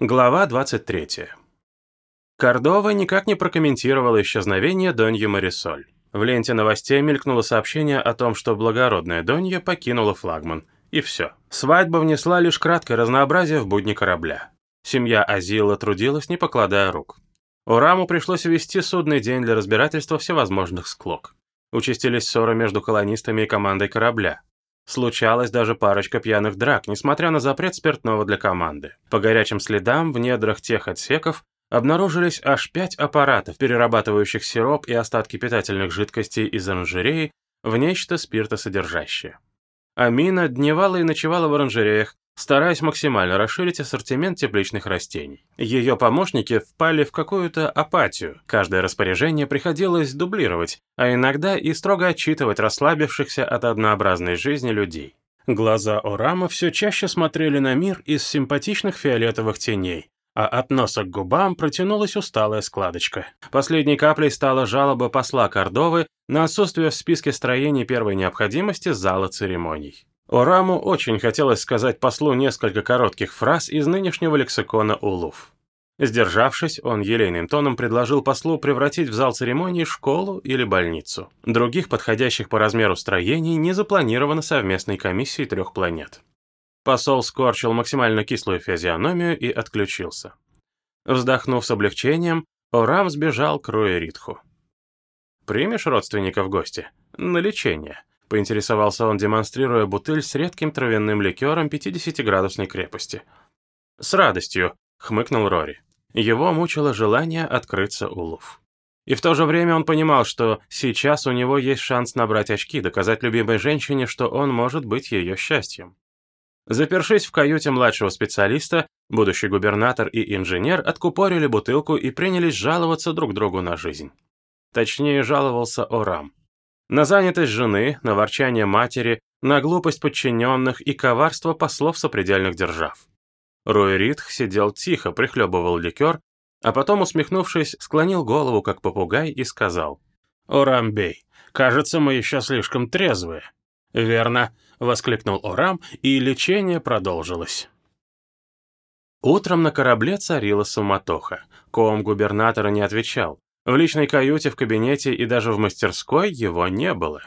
Глава 23. Кордова никак не прокомментировала исчезновение Доньи Марисоль. В ленте новостей мелькнуло сообщение о том, что благородная Донья покинула флагман. И все. Свадьба внесла лишь краткое разнообразие в будни корабля. Семья Азила трудилась, не покладая рук. Ураму пришлось ввести судный день для разбирательства всевозможных склок. Участились ссоры между колонистами и командой корабля. Случалась даже парочка пьяных драк, несмотря на запрет спиртного для команды. По горячим следам в недрах тех отсеков обнаружились аж пять аппаратов, перерабатывающих сироп и остатки питательных жидкостей из оранжереи в нечто спиртосодержащее. Амина дневала и ночевала в оранжереях, стараясь максимально расширить ассортимент тепличных растений. Ее помощники впали в какую-то апатию, каждое распоряжение приходилось дублировать, а иногда и строго отчитывать расслабившихся от однообразной жизни людей. Глаза Орама все чаще смотрели на мир из симпатичных фиолетовых теней, а от носа к губам протянулась усталая складочка. Последней каплей стала жалоба посла Кордовы на отсутствие в списке строений первой необходимости зала церемоний. Ораму очень хотелось сказать послу несколько коротких фраз из нынешнего лексикона Улуф. Сдержавшись, он елейным тоном предложил послу превратить в зал церемоний школу или больницу. Других подходящих по размеру строений не запланировано совместной комиссией трех планет. Посол скорчил максимально кислую физиономию и отключился. Вздохнув с облегчением, Орам сбежал к Руэритху. «Примешь родственника в гости? На лечение», — поинтересовался он, демонстрируя бутыль с редким травяным ликером 50-градусной крепости. «С радостью», — хмыкнул Рори. Его мучило желание открыться улов. И в то же время он понимал, что сейчас у него есть шанс набрать очки, доказать любимой женщине, что он может быть ее счастьем. Запершись в каюте младшего специалиста, будущий губернатор и инженер откупорили бутылку и принялись жаловаться друг другу на жизнь. Точнее, жаловался Орам. На занятость жены, на ворчание матери, на глупость подчиненных и коварство послов сопредельных держав. Руй Ритх сидел тихо, прихлебывал ликер, а потом, усмехнувшись, склонил голову, как попугай, и сказал, «Орамбей, кажется, мы еще слишком трезвые». «Верно», — воскликнул Орам, и лечение продолжилось. Утром на корабле царила суматоха. Ком губернатора не отвечал. В личной каюте, в кабинете и даже в мастерской его не было.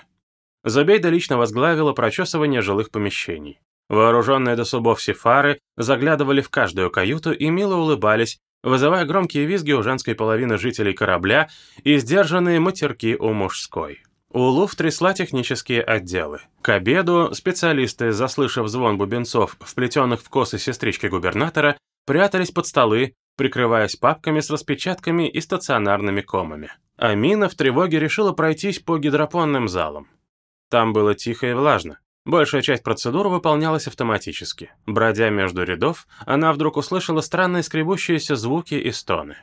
Забейда лично возглавила прочесывание жилых помещений. Вооруженные до зубов сифары заглядывали в каждую каюту и мило улыбались, вызывая громкие визги у женской половины жителей корабля и сдержанные матерки у мужской. Улуф трясла технические отделы. К обеду специалисты, заслышав звон бубенцов, вплетенных в косы сестрички губернатора, прятались под столы, прикрываясь папками с распечатками и стационарными комами. Амина в тревоге решила пройтись по гидропонным залам. Там было тихо и влажно. Большая часть процедур выполнялась автоматически. Бродя между рядов, она вдруг услышала странные скребущиеся звуки и стоны.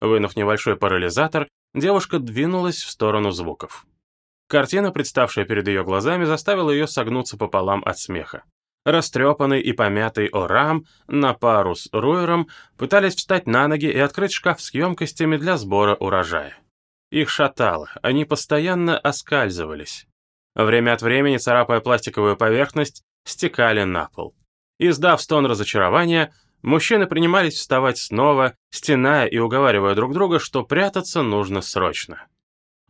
Вынув небольшой парализатор, девушка двинулась в сторону звуков. Картина, представшая перед ее глазами, заставила ее согнуться пополам от смеха. Растрепанный и помятый Орам на пару с Руэром пытались встать на ноги и открыть шкаф с емкостями для сбора урожая. Их шатало, они постоянно оскальзывались. Время от времени, царапая пластиковую поверхность, стекали на пол. Издав стон разочарования, мужчины принимались вставать снова, стеная и уговаривая друг друга, что прятаться нужно срочно.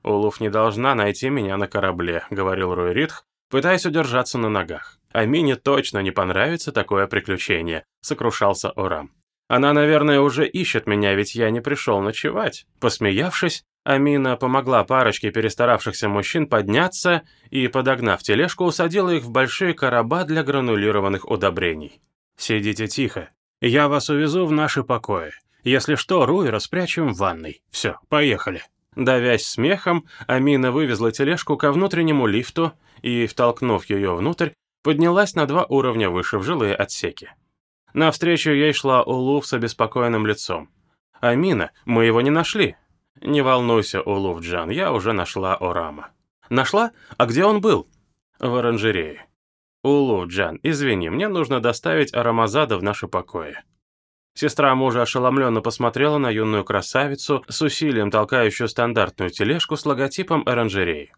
«Улуф не должна найти меня на корабле», — говорил Руй Ритх, пытаясь удержаться на ногах. «Амине точно не понравится такое приключение», — сокрушался Орам. «Она, наверное, уже ищет меня, ведь я не пришел ночевать». Посмеявшись, Амина помогла парочке перестаравшихся мужчин подняться и, подогнав тележку, усадила их в большие короба для гранулированных удобрений. «Сидите тихо. Я вас увезу в наши покои. Если что, Руи распрячем в ванной. Все, поехали». Давясь смехом, Амина вывезла тележку ко внутреннему лифту и, втолкнув ее внутрь, поднялась на два уровня выше в жилые отсеки. Навстречу ей шла Улуф с обеспокоенным лицом. «Амина, мы его не нашли». «Не волнуйся, Улуф Джан, я уже нашла Орама». «Нашла? А где он был?» «В оранжерее». «Улуф Джан, извини, мне нужно доставить Арамазада в наши покои». Сестра мужа ошеломленно посмотрела на юную красавицу с усилием толкающую стандартную тележку с логотипом оранжереи.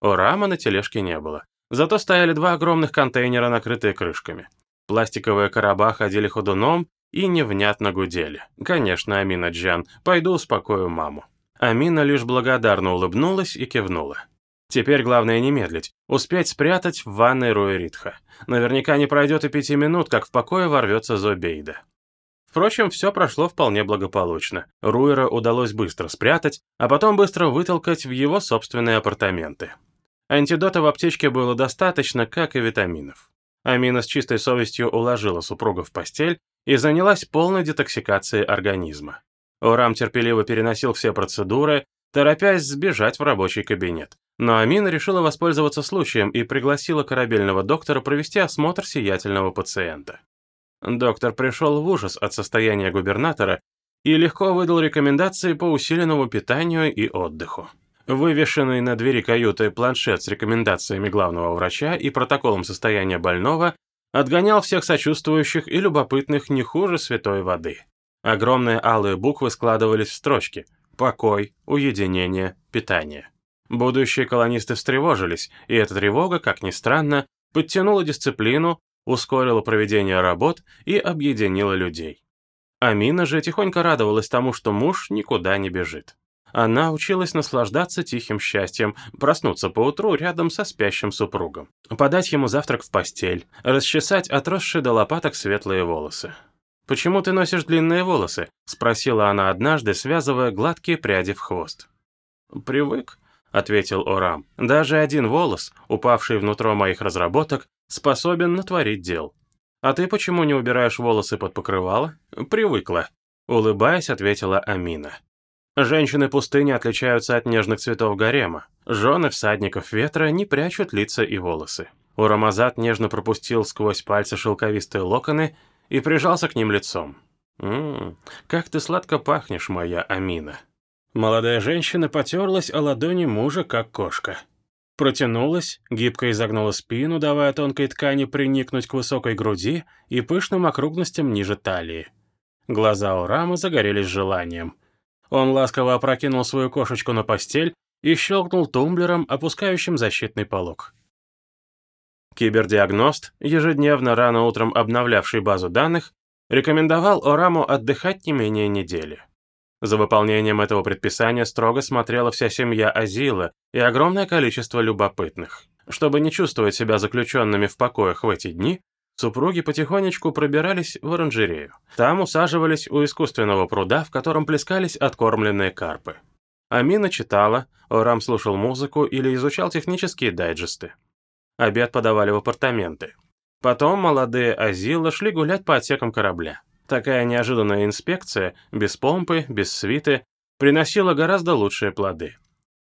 Орама на тележке не было. Зато стояли два огромных контейнера, накрытые крышками. Пластиковые короба ходили ходуном, и невнятно гудели. «Конечно, Амина Джан, пойду успокою маму». Амина лишь благодарно улыбнулась и кивнула. Теперь главное не медлить, успеть спрятать в ванной Руэритха. Наверняка не пройдет и пяти минут, как в покое ворвется Зобейда. Впрочем, все прошло вполне благополучно. Руэра удалось быстро спрятать, а потом быстро вытолкать в его собственные апартаменты. Антидота в аптечке было достаточно, как и витаминов. Амина с чистой совестью уложила супруга в постель и занялась полной детоксикацией организма. Урам терпеливо переносил все процедуры, торопясь сбежать в рабочий кабинет. Но Амина решила воспользоваться случаем и пригласила корабельного доктора провести осмотр сиятельного пациента. Доктор пришел в ужас от состояния губернатора и легко выдал рекомендации по усиленному питанию и отдыху. Вывешенный на двери каюты планшет с рекомендациями главного врача и протоколом состояния больного отгонял всех сочувствующих и любопытных не хуже святой воды. Огромные алые буквы складывались в строчки «Покой», «Уединение», «Питание». Будущие колонисты встревожились, и эта тревога, как ни странно, подтянула дисциплину, ускорила проведение работ и объединила людей. Амина же тихонько радовалась тому, что муж никуда не бежит. Она училась наслаждаться тихим счастьем, проснуться поутру рядом со спящим супругом, подать ему завтрак в постель, расчесать отросшие до лопаток светлые волосы. «Почему ты носишь длинные волосы?» — спросила она однажды, связывая гладкие пряди в хвост. «Привык», — ответил Орам. «Даже один волос, упавший внутрь моих разработок, способен натворить дел. А ты почему не убираешь волосы под покрывало?» «Привыкла», — улыбаясь, ответила Амина. Женщины пустыни отличаются от нежных цветов гарема. Жены всадников ветра не прячут лица и волосы. Урамазат нежно пропустил сквозь пальцы шелковистые локоны и прижался к ним лицом. «Ммм, как ты сладко пахнешь, моя Амина». Молодая женщина потерлась о ладони мужа, как кошка. Протянулась, гибко изогнула спину, давая тонкой ткани приникнуть к высокой груди и пышным округлостям ниже талии. Глаза у Рамы загорелись желанием. Он ласково опрокинул свою кошечку на постель и щелкнул тумблером, опускающим защитный полог. Кибердиагност, ежедневно рано утром обновлявший базу данных, рекомендовал Ораму отдыхать не менее недели. За выполнением этого предписания строго смотрела вся семья Азила и огромное количество любопытных. Чтобы не чувствовать себя заключенными в покоях в эти дни, супруги потихонечку пробирались в оранжерею. Там усаживались у искусственного пруда, в котором плескались откормленные карпы. Амина читала, Орам слушал музыку или изучал технические дайджесты. Обед подавали в апартаменты. Потом молодые Азила шли гулять по отсекам корабля. Такая неожиданная инспекция, без помпы, без свиты, приносила гораздо лучшие плоды.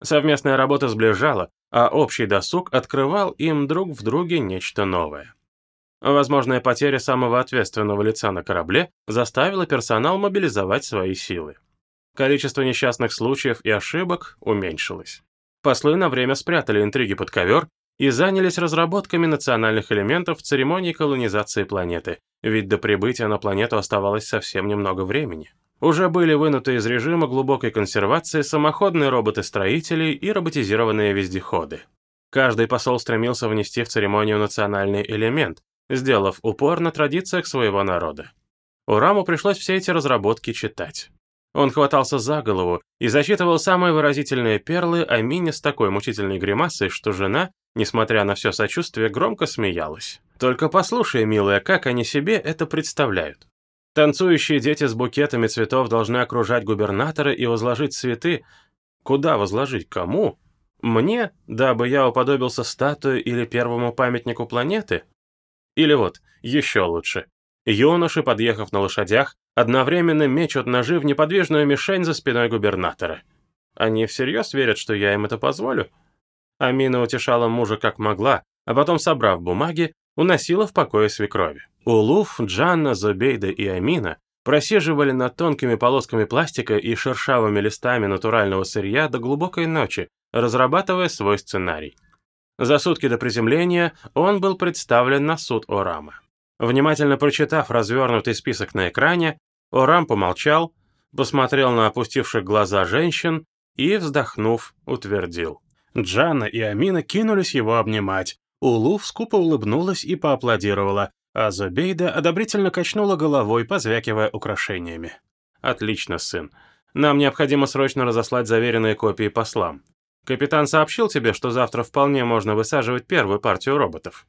Совместная работа сближала, а общий досуг открывал им друг в друге нечто новое. Возможная потеря самого ответственного лица на корабле заставила персонал мобилизовать свои силы. Количество несчастных случаев и ошибок уменьшилось. Послы на время спрятали интриги под ковер и занялись разработками национальных элементов церемонии колонизации планеты, ведь до прибытия на планету оставалось совсем немного времени. Уже были вынуты из режима глубокой консервации самоходные роботы-строители и роботизированные вездеходы. Каждый посол стремился внести в церемонию национальный элемент, сделав упор на традициях своего народа. Ураму пришлось все эти разработки читать. Он хватался за голову и зачитывал самые выразительные перлы о Мине с такой мучительной гримасой, что жена, несмотря на все сочувствие, громко смеялась. «Только послушай, милая, как они себе это представляют. Танцующие дети с букетами цветов должны окружать губернатора и возложить цветы. Куда возложить? Кому? Мне, дабы я уподобился статуе или первому памятнику планеты? Или вот, еще лучше. Юноши, подъехав на лошадях, одновременно мечут ножи в неподвижную мишень за спиной губернатора. Они всерьез верят, что я им это позволю? Амина утешала мужа как могла, а потом, собрав бумаги, уносила в покое свекрови. Улуф, Джанна, Зубейда и Амина просиживали над тонкими полосками пластика и шершавыми листами натурального сырья до глубокой ночи, разрабатывая свой сценарий. За сутки до приземления он был представлен на суд Орама. Внимательно прочитав развернутый список на экране, Орам помолчал, посмотрел на опустивших глаза женщин и, вздохнув, утвердил. Джана и Амина кинулись его обнимать. Улуф скупо улыбнулась и поаплодировала, А Зубейда одобрительно качнула головой, позвякивая украшениями. «Отлично, сын. Нам необходимо срочно разослать заверенные копии послам. Капитан сообщил тебе, что завтра вполне можно высаживать первую партию роботов.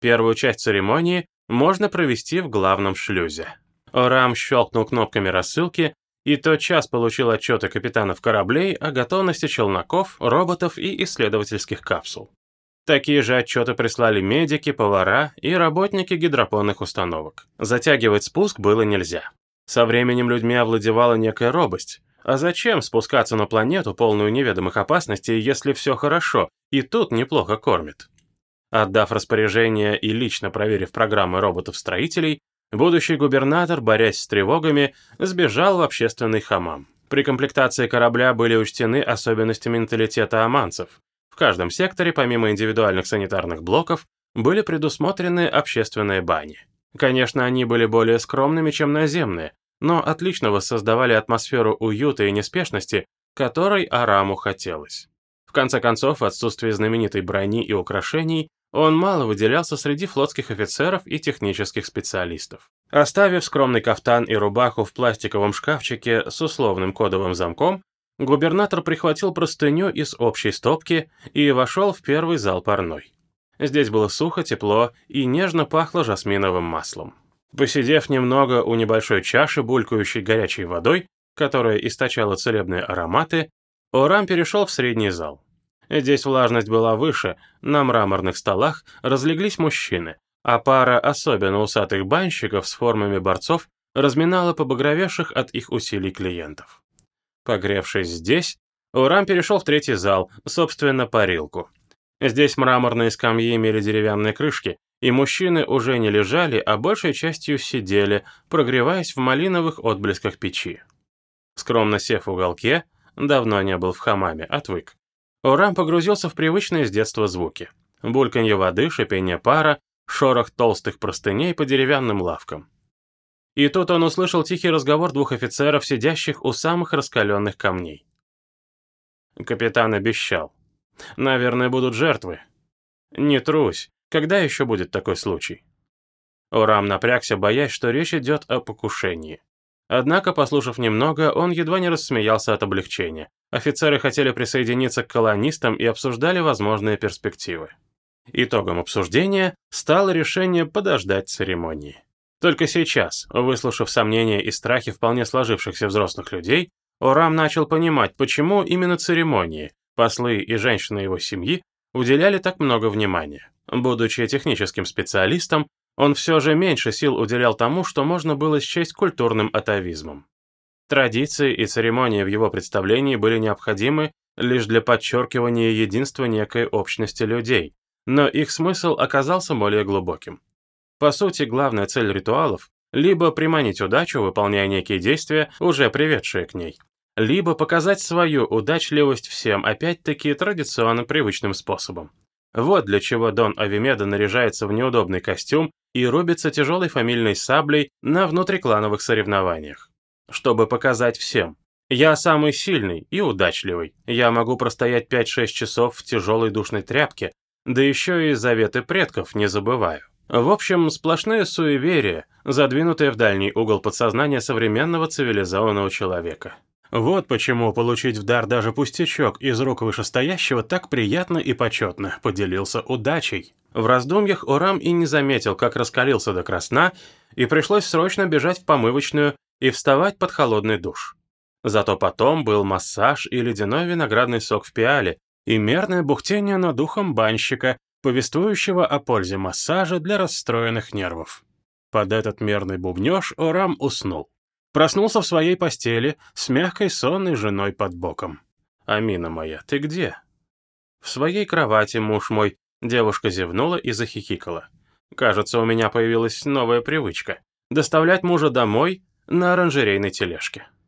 Первую часть церемонии можно провести в главном шлюзе». Орам щелкнул кнопками рассылки, и тот час получил отчеты капитанов кораблей о готовности челноков, роботов и исследовательских капсул. Такие же отчеты прислали медики, повара и работники гидропонных установок. Затягивать спуск было нельзя. Со временем людьми овладевала некая робость. А зачем спускаться на планету, полную неведомых опасностей, если все хорошо, и тут неплохо кормят? Отдав распоряжение и лично проверив программы роботов-строителей, будущий губернатор, борясь с тревогами, сбежал в общественный хамам. При комплектации корабля были учтены особенности менталитета аманцев, каждом секторе, помимо индивидуальных санитарных блоков, были предусмотрены общественные бани. Конечно, они были более скромными, чем наземные, но отлично воссоздавали атмосферу уюта и неспешности, которой Араму хотелось. В конце концов, в отсутствии знаменитой брони и украшений, он мало выделялся среди флотских офицеров и технических специалистов. Оставив скромный кафтан и рубаху в пластиковом шкафчике с условным кодовым замком, Губернатор прихватил простыню из общей стопки и вошел в первый зал парной. Здесь было сухо, тепло и нежно пахло жасминовым маслом. Посидев немного у небольшой чаши, булькающей горячей водой, которая источала целебные ароматы, Орам перешел в средний зал. Здесь влажность была выше, на мраморных столах разлеглись мужчины, а пара особенно усатых банщиков с формами борцов разминала побагровевших от их усилий клиентов. Погревшись здесь, Урам перешел в третий зал, собственно, парилку. Здесь мраморные скамьи имели деревянные крышки, и мужчины уже не лежали, а большей частью сидели, прогреваясь в малиновых отблесках печи. Скромно сев в уголке, давно не был в хамаме, отвык. Урам погрузился в привычные с детства звуки. Бульканье воды, шипение пара, шорох толстых простыней по деревянным лавкам. И тут он услышал тихий разговор двух офицеров, сидящих у самых раскаленных камней. Капитан обещал. Наверное, будут жертвы. Не трусь. Когда еще будет такой случай? Урам напрягся, боясь, что речь идет о покушении. Однако, послушав немного, он едва не рассмеялся от облегчения. Офицеры хотели присоединиться к колонистам и обсуждали возможные перспективы. Итогом обсуждения стало решение подождать церемонии. Только сейчас, выслушав сомнения и страхи вполне сложившихся взрослых людей, Орам начал понимать, почему именно церемонии, послы и женщины его семьи уделяли так много внимания. Будучи техническим специалистом, он все же меньше сил уделял тому, что можно было счесть культурным атовизмом. Традиции и церемонии в его представлении были необходимы лишь для подчеркивания единства некой общности людей, но их смысл оказался более глубоким. По сути, главная цель ритуалов – либо приманить удачу, выполняя некие действия, уже приведшие к ней, либо показать свою удачливость всем, опять-таки, традиционно привычным способом. Вот для чего Дон Авимеда наряжается в неудобный костюм и рубится тяжелой фамильной саблей на внутриклановых соревнованиях. Чтобы показать всем. Я самый сильный и удачливый. Я могу простоять 5-6 часов в тяжелой душной тряпке, да еще и заветы предков не забываю. В общем, сплошные суеверия, задвинутые в дальний угол подсознания современного цивилизованного человека. Вот почему получить в дар даже пустячок из рук вышестоящего так приятно и почетно, поделился удачей. В раздумьях Урам и не заметил, как раскалился до красна, и пришлось срочно бежать в помывочную и вставать под холодный душ. Зато потом был массаж и ледяной виноградный сок в пиале, и мерное бухтение над духом банщика, повествующего о пользе массажа для расстроенных нервов. Под этот мерный бубнеж Орам уснул. Проснулся в своей постели с мягкой сонной женой под боком. «Амина моя, ты где?» «В своей кровати, муж мой», — девушка зевнула и захихикала. «Кажется, у меня появилась новая привычка — доставлять мужа домой на оранжерейной тележке».